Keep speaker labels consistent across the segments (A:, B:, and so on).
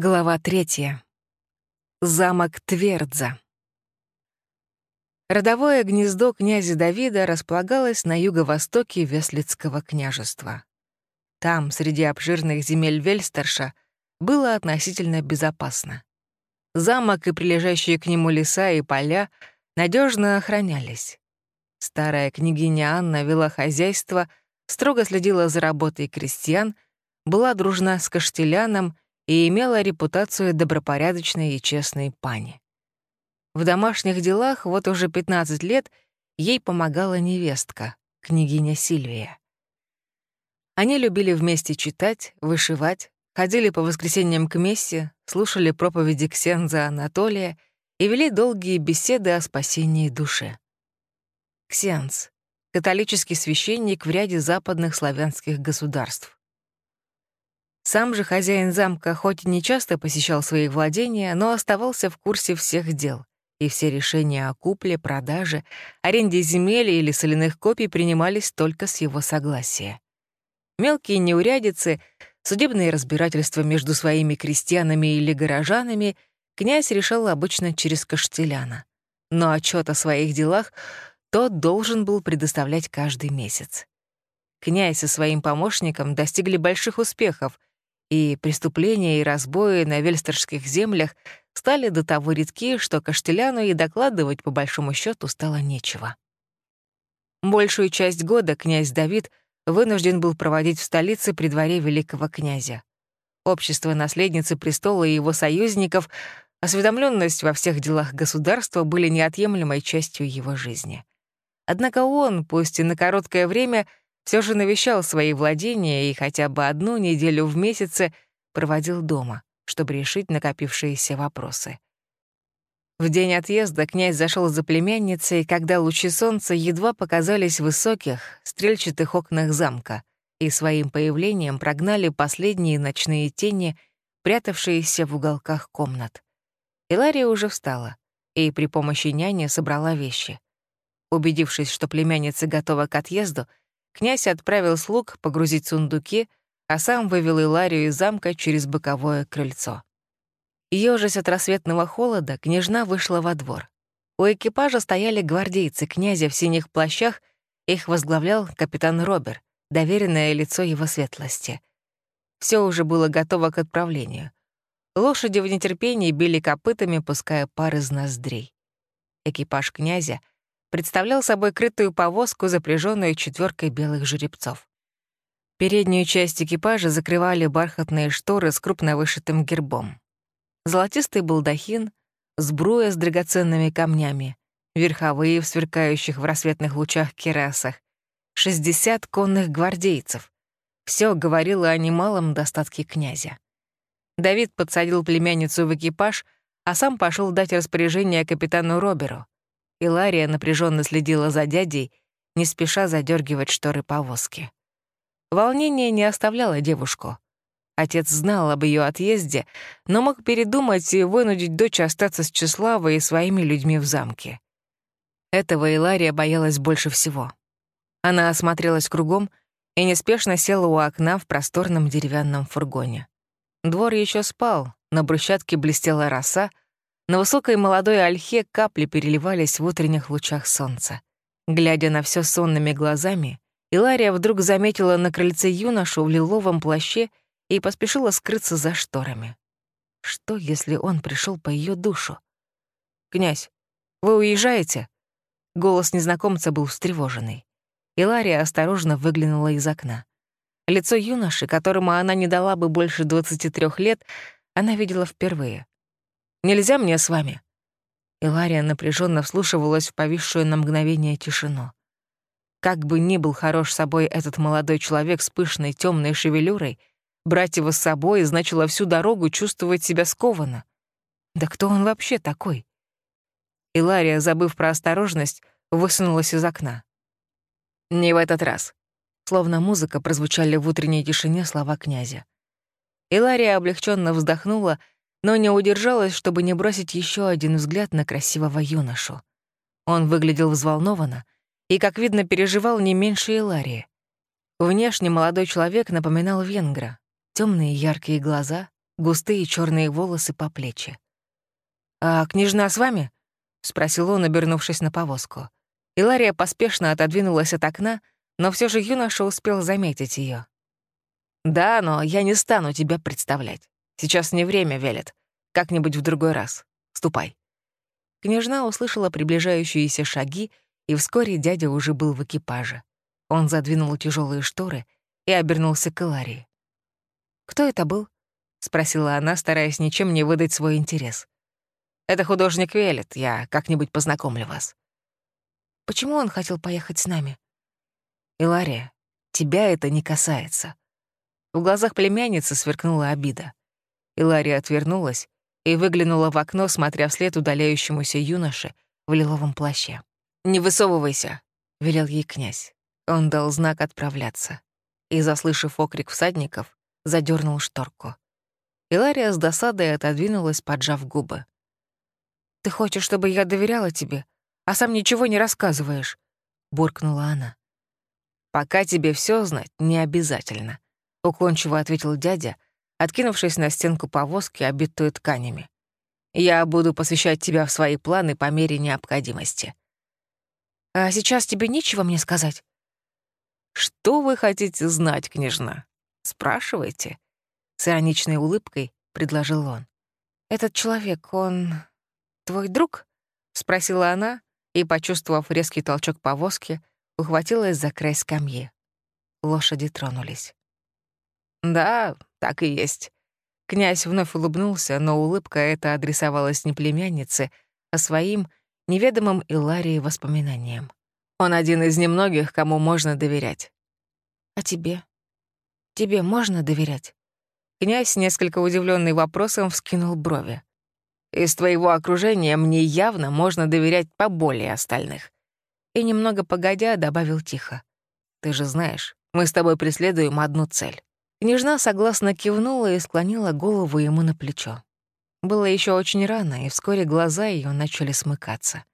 A: Глава третья. Замок Твердза. Родовое гнездо князя Давида располагалось на юго-востоке Веслицкого княжества. Там, среди обширных земель Вельстерша, было относительно безопасно. Замок и прилежащие к нему леса и поля надежно охранялись. Старая княгиня Анна вела хозяйство, строго следила за работой крестьян, была дружна с Каштеляном — и имела репутацию добропорядочной и честной пани. В домашних делах вот уже 15 лет ей помогала невестка, княгиня Сильвия. Они любили вместе читать, вышивать, ходили по воскресеньям к мессе, слушали проповеди Ксенза Анатолия и вели долгие беседы о спасении души. Ксенз — католический священник в ряде западных славянских государств. Сам же хозяин замка хоть и не часто посещал свои владения, но оставался в курсе всех дел, и все решения о купле, продаже, аренде земель или соляных копий принимались только с его согласия. Мелкие неурядицы, судебные разбирательства между своими крестьянами или горожанами князь решал обычно через Каштеляна. Но отчет о своих делах тот должен был предоставлять каждый месяц. Князь со своим помощником достигли больших успехов — и преступления и разбои на вельстерских землях стали до того редки, что Каштеляну и докладывать по большому счету стало нечего. Большую часть года князь Давид вынужден был проводить в столице при дворе великого князя. Общество наследницы престола и его союзников, осведомленность во всех делах государства были неотъемлемой частью его жизни. Однако он, пусть и на короткое время, все же навещал свои владения и хотя бы одну неделю в месяце проводил дома, чтобы решить накопившиеся вопросы. В день отъезда князь зашел за племянницей, когда лучи солнца едва показались в высоких, стрельчатых окнах замка и своим появлением прогнали последние ночные тени, прятавшиеся в уголках комнат. Илария уже встала и при помощи няни собрала вещи. Убедившись, что племянница готова к отъезду, Князь отправил слуг погрузить сундуки, а сам вывел Иларию из замка через боковое крыльцо. Ёжась от рассветного холода, княжна вышла во двор. У экипажа стояли гвардейцы князя в синих плащах, их возглавлял капитан Робер, доверенное лицо его светлости. Все уже было готово к отправлению. Лошади в нетерпении били копытами, пуская пар из ноздрей. Экипаж князя — представлял собой крытую повозку, запряженную четверкой белых жеребцов. Переднюю часть экипажа закрывали бархатные шторы с крупно вышитым гербом. Золотистый балдахин, сбруя с драгоценными камнями, верховые в сверкающих в рассветных лучах керасах, 60 конных гвардейцев. Все говорило о немалом достатке князя. Давид подсадил племянницу в экипаж, а сам пошел дать распоряжение капитану Роберу — Илария напряженно следила за дядей, не спеша задергивать шторы повозки. Волнение не оставляло девушку. Отец знал об ее отъезде, но мог передумать и вынудить дочь остаться с Числавой и своими людьми в замке. Этого Илария боялась больше всего. Она осмотрелась кругом и неспешно села у окна в просторном деревянном фургоне. Двор еще спал, на брусчатке блестела роса, на высокой молодой ольхе капли переливались в утренних лучах солнца. Глядя на все сонными глазами, Илария вдруг заметила на крыльце юношу в лиловом плаще и поспешила скрыться за шторами. Что, если он пришел по ее душу? «Князь, вы уезжаете?» Голос незнакомца был встревоженный. Илария осторожно выглянула из окна. Лицо юноши, которому она не дала бы больше 23 лет, она видела впервые. Нельзя мне с вами?» Илария напряженно вслушивалась в повисшую на мгновение тишину. Как бы ни был хорош собой этот молодой человек с пышной темной шевелюрой, брать его с собой значило всю дорогу чувствовать себя скованно. Да кто он вообще такой? Илария, забыв про осторожность, высунулась из окна. «Не в этот раз», словно музыка прозвучали в утренней тишине слова князя. Илария облегченно вздохнула но не удержалась, чтобы не бросить еще один взгляд на красивого юношу. Он выглядел взволнованно и, как видно, переживал не меньше Иларии. Внешне молодой человек напоминал венгра. темные яркие глаза, густые черные волосы по плечи. «А княжна с вами?» — спросил он, обернувшись на повозку. Илария поспешно отодвинулась от окна, но все же юноша успел заметить ее. «Да, но я не стану тебя представлять. Сейчас не время, Велет. Как-нибудь в другой раз. Ступай». Княжна услышала приближающиеся шаги, и вскоре дядя уже был в экипаже. Он задвинул тяжелые шторы и обернулся к Иларии. «Кто это был?» — спросила она, стараясь ничем не выдать свой интерес. «Это художник Велет, я как-нибудь познакомлю вас». «Почему он хотел поехать с нами?» «Илария, тебя это не касается». В глазах племянницы сверкнула обида. Илария отвернулась и выглянула в окно, смотря вслед удаляющемуся юноше в лиловом плаще. «Не высовывайся», — велел ей князь. Он дал знак отправляться. И, заслышав окрик всадников, задернул шторку. Илария с досадой отодвинулась, поджав губы. «Ты хочешь, чтобы я доверяла тебе, а сам ничего не рассказываешь?» — буркнула она. «Пока тебе все знать не обязательно», — уклончиво ответил дядя, откинувшись на стенку повозки, обитую тканями. «Я буду посвящать тебя в свои планы по мере необходимости». «А сейчас тебе нечего мне сказать?» «Что вы хотите знать, княжна? Спрашивайте», с ироничной улыбкой предложил он. «Этот человек, он твой друг?» — спросила она и, почувствовав резкий толчок повозки, ухватилась за край скамьи. Лошади тронулись. «Да, так и есть». Князь вновь улыбнулся, но улыбка эта адресовалась не племяннице, а своим неведомым Иларии воспоминаниям. Он один из немногих, кому можно доверять. «А тебе? Тебе можно доверять?» Князь, несколько удивленный вопросом, вскинул брови. «Из твоего окружения мне явно можно доверять поболее остальных». И немного погодя добавил тихо. «Ты же знаешь, мы с тобой преследуем одну цель». Княжна согласно кивнула и склонила голову ему на плечо. Было еще очень рано, и вскоре глаза ее начали смыкаться.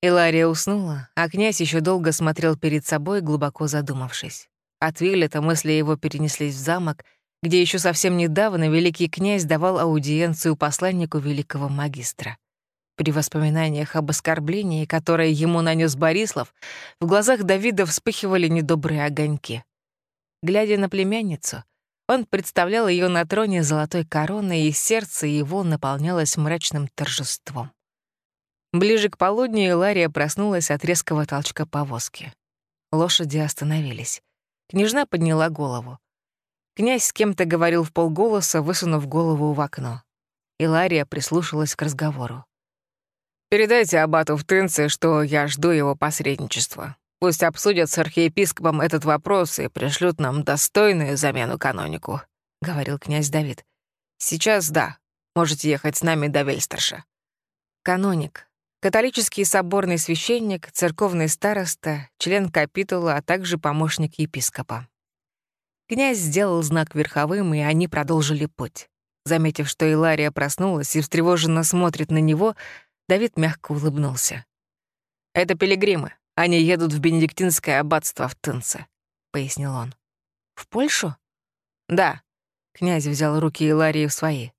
A: Илария уснула, а князь еще долго смотрел перед собой, глубоко задумавшись. От Виллета мысли его перенеслись в замок — где еще совсем недавно великий князь давал аудиенцию посланнику великого магистра. При воспоминаниях об оскорблении, которое ему нанес Борислав, в глазах Давида вспыхивали недобрые огоньки. Глядя на племянницу, он представлял ее на троне золотой короны, и сердце его наполнялось мрачным торжеством. Ближе к полудню Лария проснулась от резкого толчка повозки. Лошади остановились. Княжна подняла голову. Князь с кем-то говорил в полголоса, высунув голову в окно. Илария прислушалась к разговору. «Передайте аббату в Тынце, что я жду его посредничества. Пусть обсудят с архиепископом этот вопрос и пришлют нам достойную замену канонику», — говорил князь Давид. «Сейчас да, можете ехать с нами до Вельстерша». Каноник. Католический соборный священник, церковный староста, член капитула, а также помощник епископа. Князь сделал знак верховым, и они продолжили путь. Заметив, что Илария проснулась и встревоженно смотрит на него, Давид мягко улыбнулся. «Это пилигримы. Они едут в Бенедиктинское аббатство в Тынце», — пояснил он. «В Польшу?» «Да». Князь взял руки Иларии в свои.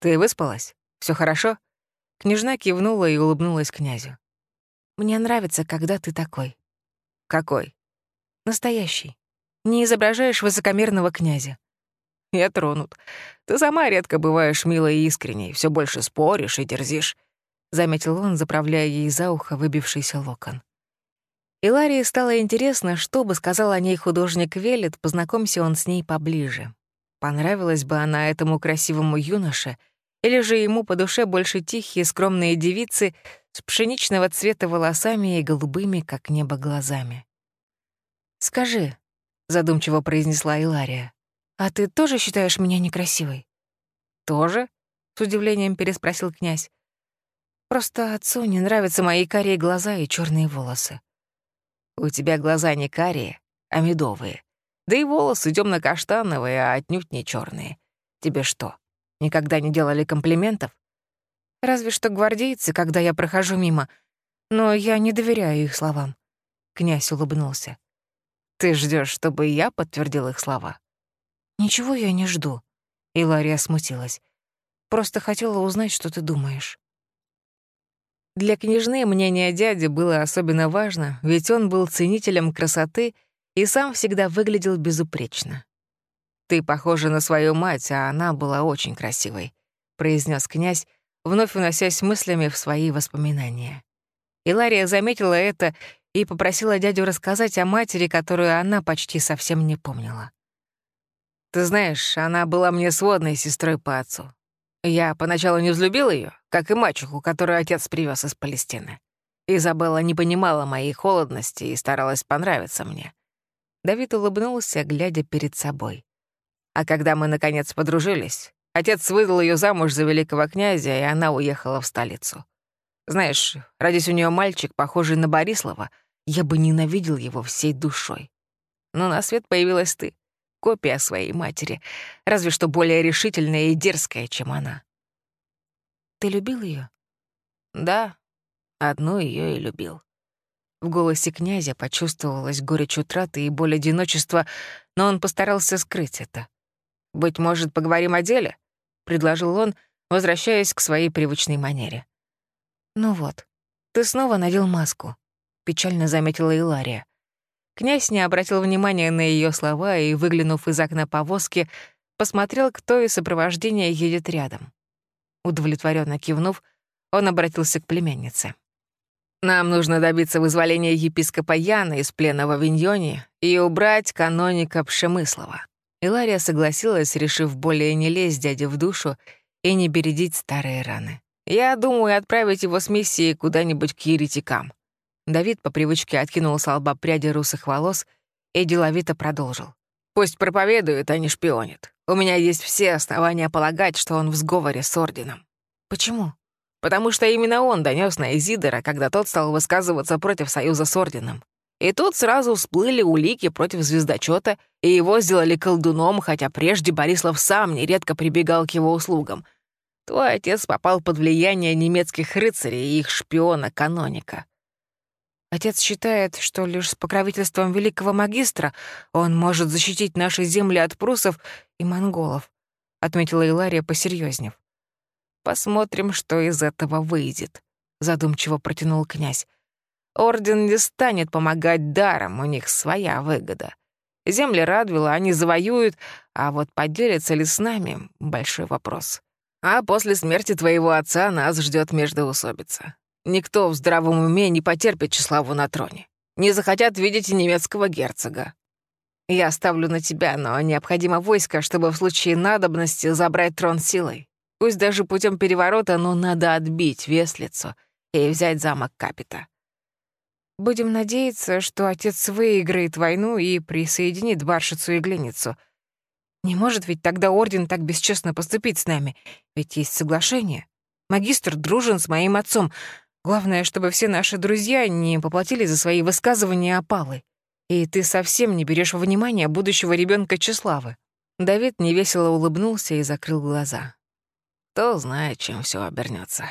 A: «Ты выспалась? Все хорошо?» Княжна кивнула и улыбнулась князю. «Мне нравится, когда ты такой». «Какой?» «Настоящий. Не изображаешь высокомерного князя. Я тронут. Ты сама редко бываешь милой и искренней, все больше споришь и дерзишь», — заметил он, заправляя ей за ухо выбившийся локон. Иларии стало интересно, что бы сказал о ней художник Велет, познакомься он с ней поближе. Понравилась бы она этому красивому юноше, или же ему по душе больше тихие, скромные девицы с пшеничного цвета волосами и голубыми, как небо, глазами. «Скажи», задумчиво произнесла Илария. «А ты тоже считаешь меня некрасивой?» «Тоже?» — с удивлением переспросил князь. «Просто отцу не нравятся мои карие глаза и черные волосы». «У тебя глаза не карие, а медовые. Да и волосы темно-каштановые, а отнюдь не черные. Тебе что, никогда не делали комплиментов?» «Разве что гвардейцы, когда я прохожу мимо. Но я не доверяю их словам». Князь улыбнулся. Ты ждешь, чтобы я подтвердил их слова? Ничего я не жду. Илария смутилась. Просто хотела узнать, что ты думаешь». Для княжны мнение дяди было особенно важно, ведь он был ценителем красоты и сам всегда выглядел безупречно. «Ты похожа на свою мать, а она была очень красивой», — произнес князь, вновь уносясь мыслями в свои воспоминания. Илария заметила это и попросила дядю рассказать о матери, которую она почти совсем не помнила. «Ты знаешь, она была мне сводной сестрой по отцу. Я поначалу не взлюбил ее, как и мачеху, которую отец привез из Палестины. Изабелла не понимала моей холодности и старалась понравиться мне. Давид улыбнулся, глядя перед собой. А когда мы, наконец, подружились, отец выдал ее замуж за великого князя, и она уехала в столицу. Знаешь, родись у нее мальчик, похожий на Борислава, я бы ненавидел его всей душой. Но на свет появилась ты копия своей матери, разве что более решительная и дерзкая, чем она. Ты любил ее? Да, одну ее и любил. В голосе князя почувствовалась горечь утраты и боль одиночества, но он постарался скрыть это. «Быть может, поговорим о деле?» — предложил он, возвращаясь к своей привычной манере. «Ну вот, ты снова надел маску», — печально заметила Илария. Князь не обратил внимания на ее слова и, выглянув из окна повозки, посмотрел, кто из сопровождения едет рядом. Удовлетворенно кивнув, он обратился к племяннице. «Нам нужно добиться вызволения епископа Яна из плена в Авиньоне и убрать каноника Пшемыслова». Илария согласилась, решив более не лезть дяде в душу и не бередить старые раны. «Я думаю отправить его с миссией куда-нибудь к еретикам. Давид по привычке откинул с лба пряди русых волос и деловито продолжил. «Пусть проповедует, а не шпионит. У меня есть все основания полагать, что он в сговоре с Орденом». «Почему?» «Потому что именно он донес на Изидора, когда тот стал высказываться против союза с Орденом. И тут сразу всплыли улики против звездочета, и его сделали колдуном, хотя прежде Борислав сам нередко прибегал к его услугам. Твой отец попал под влияние немецких рыцарей и их шпиона-каноника. Отец считает, что лишь с покровительством великого магистра он может защитить наши земли от прусов и монголов», — отметила Илария, посерьезнев. «Посмотрим, что из этого выйдет», — задумчиво протянул князь. «Орден не станет помогать даром, у них своя выгода. Земли Радвила они завоюют, а вот поделятся ли с нами — большой вопрос. А после смерти твоего отца нас ждет междоусобица. Никто в здравом уме не потерпит Числаву на троне. Не захотят видеть немецкого герцога. Я ставлю на тебя, но необходимо войско, чтобы в случае надобности забрать трон силой. Пусть даже путем переворота, но надо отбить Веслицу и взять замок Капита. Будем надеяться, что отец выиграет войну и присоединит Баршицу и Глиницу. Не может ведь тогда Орден так бесчестно поступить с нами, ведь есть соглашение. Магистр дружен с моим отцом, Главное, чтобы все наши друзья не поплатили за свои высказывания опалы. И ты совсем не берешь во внимание будущего ребенка Числавы. Давид невесело улыбнулся и закрыл глаза. Кто знает, чем все обернется.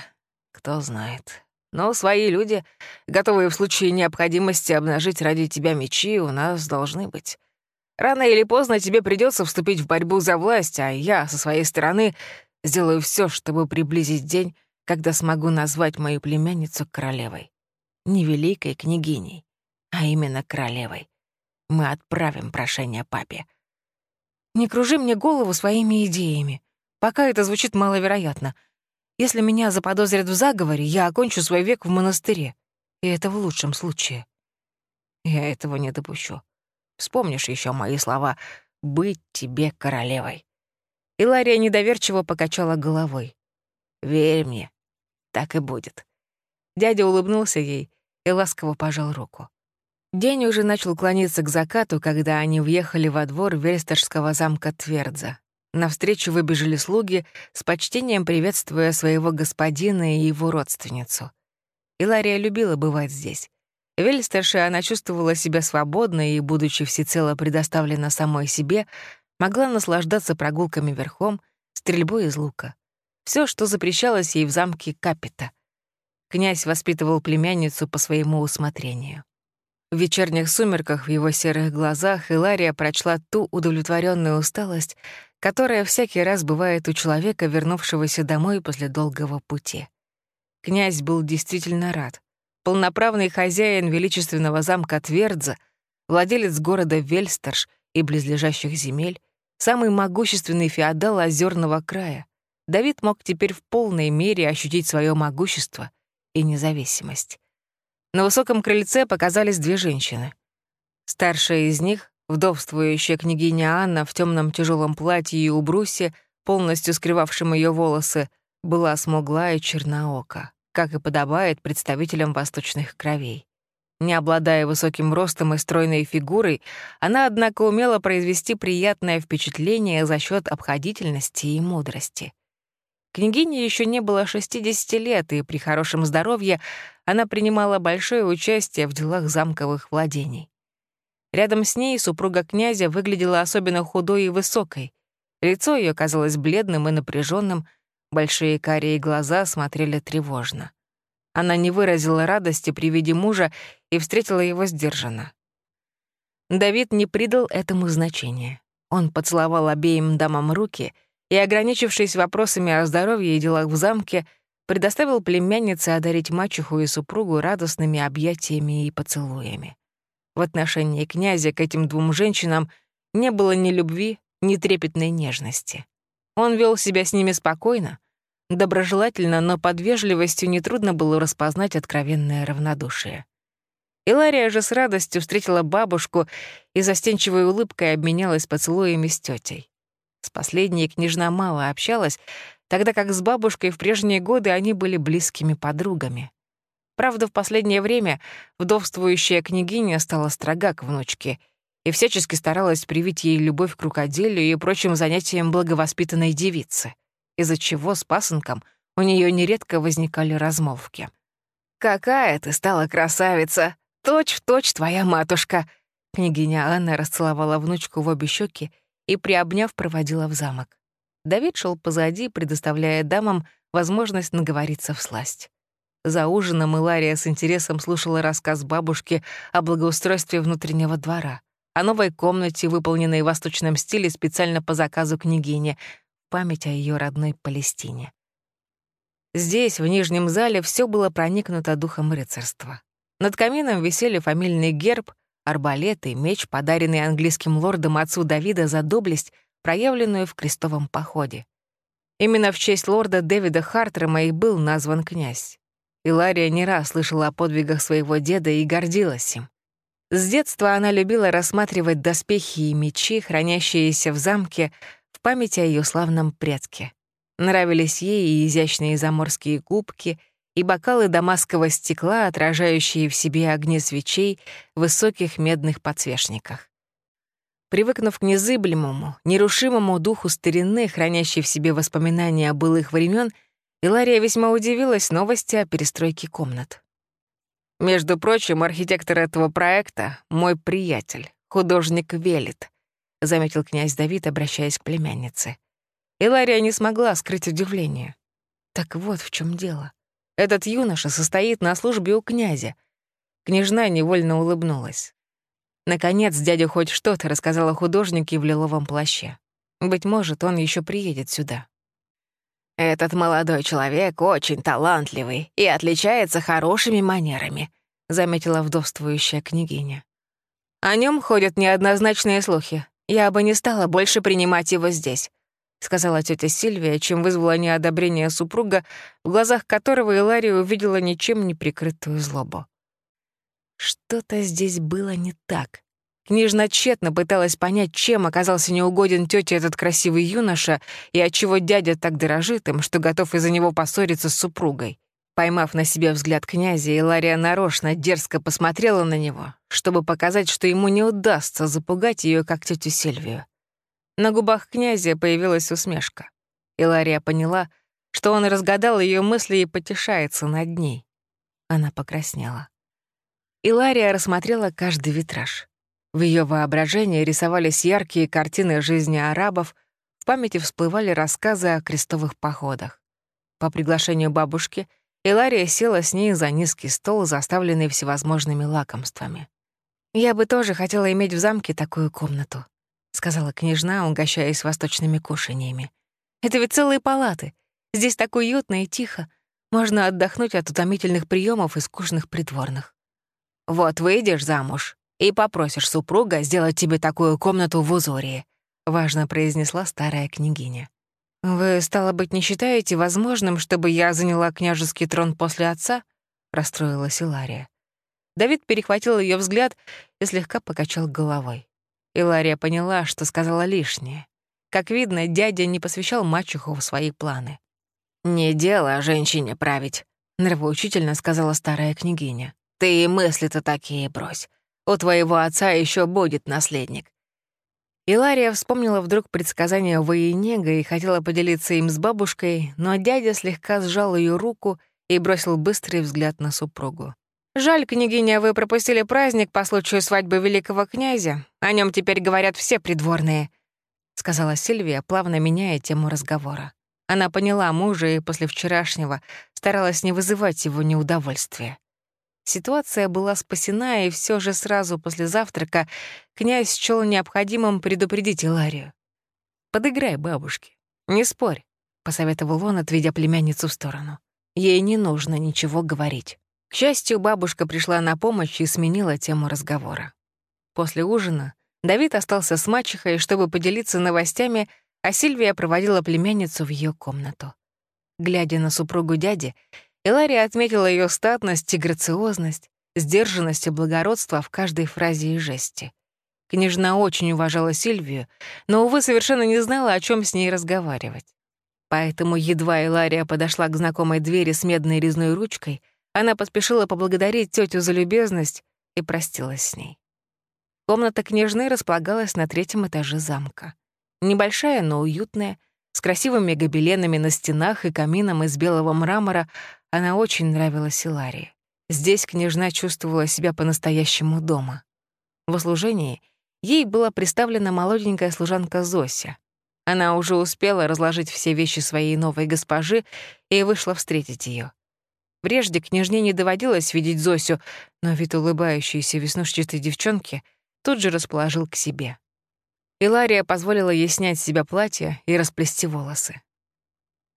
A: Кто знает. Но свои люди, готовые в случае необходимости обнажить ради тебя мечи, у нас должны быть. Рано или поздно тебе придется вступить в борьбу за власть, а я, со своей стороны, сделаю все, чтобы приблизить день, когда смогу назвать мою племянницу королевой. Не великой княгиней, а именно королевой. Мы отправим прошение папе. Не кружи мне голову своими идеями. Пока это звучит маловероятно. Если меня заподозрят в заговоре, я окончу свой век в монастыре. И это в лучшем случае. Я этого не допущу. Вспомнишь еще мои слова «быть тебе королевой». Илария недоверчиво покачала головой. «Верь мне, так и будет». Дядя улыбнулся ей и ласково пожал руку. День уже начал клониться к закату, когда они въехали во двор Вельстерского замка Твердза. Навстречу выбежали слуги, с почтением приветствуя своего господина и его родственницу. Илария любила бывать здесь. Вельстерша она чувствовала себя свободно и, будучи всецело предоставлена самой себе, могла наслаждаться прогулками верхом, стрельбой из лука все, что запрещалось ей в замке Капита. Князь воспитывал племянницу по своему усмотрению. В вечерних сумерках в его серых глазах Илария прочла ту удовлетворенную усталость, которая всякий раз бывает у человека, вернувшегося домой после долгого пути. Князь был действительно рад. Полноправный хозяин величественного замка Твердза, владелец города Вельстерш и близлежащих земель, самый могущественный феодал озерного края, Давид мог теперь в полной мере ощутить свое могущество и независимость. На высоком крыльце показались две женщины. Старшая из них, вдовствующая княгиня Анна в темном тяжелом платье и убрусе, полностью скрывавшем ее волосы, была смугла и черноока, как и подобает представителям восточных кровей. Не обладая высоким ростом и стройной фигурой, она, однако, умела произвести приятное впечатление за счет обходительности и мудрости. Княгине еще не было 60 лет, и при хорошем здоровье она принимала большое участие в делах замковых владений. Рядом с ней супруга князя выглядела особенно худой и высокой. Лицо ее казалось бледным и напряженным, большие карие глаза смотрели тревожно. Она не выразила радости при виде мужа и встретила его сдержанно. Давид не придал этому значения. Он поцеловал обеим дамам руки — и, ограничившись вопросами о здоровье и делах в замке, предоставил племяннице одарить мачеху и супругу радостными объятиями и поцелуями. В отношении князя к этим двум женщинам не было ни любви, ни трепетной нежности. Он вел себя с ними спокойно, доброжелательно, но под вежливостью нетрудно было распознать откровенное равнодушие. Илария же с радостью встретила бабушку и застенчивой улыбкой обменялась поцелуями с тетей. С последней княжна мало общалась, тогда как с бабушкой в прежние годы они были близкими подругами. Правда, в последнее время вдовствующая княгиня стала строга к внучке и всячески старалась привить ей любовь к рукоделию и прочим занятиям благовоспитанной девицы, из-за чего с пасынком у нее нередко возникали размолвки. «Какая ты стала красавица! Точь в точь твоя матушка!» Княгиня Анна расцеловала внучку в обе щеки и, приобняв, проводила в замок. Давид шел позади, предоставляя дамам возможность наговориться в сласть. За ужином Илария с интересом слушала рассказ бабушки о благоустройстве внутреннего двора, о новой комнате, выполненной в восточном стиле специально по заказу княгини, память о ее родной Палестине. Здесь, в нижнем зале, все было проникнуто духом рыцарства. Над камином висели фамильный герб, арбалет и меч, подаренный английским лордом отцу Давида за доблесть, проявленную в крестовом походе. Именно в честь лорда Дэвида Хартрема и был назван князь. Илария не раз слышала о подвигах своего деда и гордилась им. С детства она любила рассматривать доспехи и мечи, хранящиеся в замке, в память о ее славном предке. Нравились ей и изящные заморские кубки, и бокалы дамасского стекла, отражающие в себе огни свечей в высоких медных подсвечниках. Привыкнув к незыблемому, нерушимому духу старины, хранящей в себе воспоминания о былых времен, Илария весьма удивилась новости о перестройке комнат. «Между прочим, архитектор этого проекта — мой приятель, художник Велит», — заметил князь Давид, обращаясь к племяннице. Илария не смогла скрыть удивление. Так вот в чем дело. Этот юноша состоит на службе у князя. Княжна невольно улыбнулась. Наконец, дядя хоть что-то рассказал о художнике в лиловом плаще. Быть может, он еще приедет сюда. «Этот молодой человек очень талантливый и отличается хорошими манерами», — заметила вдовствующая княгиня. «О нем ходят неоднозначные слухи. Я бы не стала больше принимать его здесь. — сказала тетя Сильвия, чем вызвала неодобрение супруга, в глазах которого Илария увидела ничем не прикрытую злобу. Что-то здесь было не так. Княжна тщетно пыталась понять, чем оказался неугоден тете этот красивый юноша и отчего дядя так дорожит им, что готов из-за него поссориться с супругой. Поймав на себе взгляд князя, Илария нарочно дерзко посмотрела на него, чтобы показать, что ему не удастся запугать ее, как тетю Сильвию. На губах князя появилась усмешка. Илария поняла, что он разгадал ее мысли и потешается над ней. Она покраснела. Илария рассмотрела каждый витраж. В ее воображении рисовались яркие картины жизни арабов, в памяти всплывали рассказы о крестовых походах. По приглашению бабушки Илария села с ней за низкий стол, заставленный всевозможными лакомствами. «Я бы тоже хотела иметь в замке такую комнату», — сказала княжна, угощаясь восточными кушаньями. «Это ведь целые палаты. Здесь так уютно и тихо. Можно отдохнуть от утомительных приемов и скучных придворных. Вот выйдешь замуж и попросишь супруга сделать тебе такую комнату в Узории», — важно произнесла старая княгиня. «Вы, стало быть, не считаете возможным, чтобы я заняла княжеский трон после отца?» — расстроилась Илария. Давид перехватил ее взгляд и слегка покачал головой. Илария поняла, что сказала лишнее. Как видно, дядя не посвящал мачеху в свои планы. «Не дело женщине править», — нравоучительно сказала старая княгиня. «Ты и мысли-то такие брось. У твоего отца еще будет наследник». Илария вспомнила вдруг предсказание Военега и хотела поделиться им с бабушкой, но дядя слегка сжал ее руку и бросил быстрый взгляд на супругу. «Жаль, княгиня, вы пропустили праздник по случаю свадьбы великого князя. О нем теперь говорят все придворные», — сказала Сильвия, плавно меняя тему разговора. Она поняла мужа и после вчерашнего старалась не вызывать его неудовольствия. Ситуация была спасена, и все же сразу после завтрака князь счёл необходимым предупредить Иларию. «Подыграй бабушке, не спорь», — посоветовал он, отведя племянницу в сторону. Ей не нужно ничего говорить. К счастью, бабушка пришла на помощь и сменила тему разговора. После ужина Давид остался с мачехой, чтобы поделиться новостями, а Сильвия проводила племянницу в ее комнату. Глядя на супругу дяди, Илария отметила ее статность и грациозность, сдержанность и благородство в каждой фразе и жесте. Княжна очень уважала Сильвию, но, увы, совершенно не знала, о чем с ней разговаривать. Поэтому едва Илария подошла к знакомой двери с медной резной ручкой, она поспешила поблагодарить тетю за любезность и простилась с ней. Комната княжны располагалась на третьем этаже замка. Небольшая, но уютная, с красивыми гобеленами на стенах и камином из белого мрамора, она очень нравилась Иларии. Здесь княжна чувствовала себя по-настоящему дома. В услужении ей была представлена молоденькая служанка Зося. Она уже успела разложить все вещи своей новой госпожи и вышла встретить ее. Прежде княжне не доводилось видеть Зосю, но вид улыбающейся веснушчатой девчонки тут же расположил к себе. Илария позволила ей снять с себя платье и расплести волосы.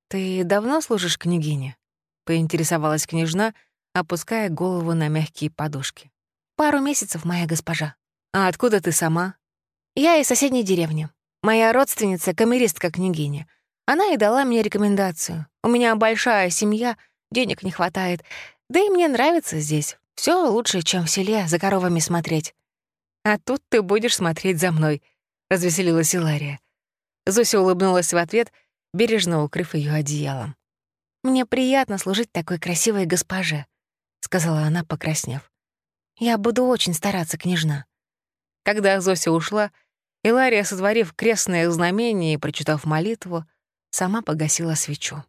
A: «Ты давно служишь княгине?» — поинтересовалась княжна, опуская голову на мягкие подушки. «Пару месяцев, моя госпожа». «А откуда ты сама?» «Я из соседней деревни. Моя родственница — камеристка княгиня. Она и дала мне рекомендацию. У меня большая семья — денег не хватает. Да и мне нравится здесь. Все лучше, чем в селе за коровами смотреть. А тут ты будешь смотреть за мной, развеселилась Илария. Зося улыбнулась в ответ, бережно укрыв ее одеялом. «Мне приятно служить такой красивой госпоже», — сказала она, покраснев. «Я буду очень стараться, княжна». Когда Зося ушла, Илария, сотворив крестное знамение и прочитав молитву, сама погасила свечу.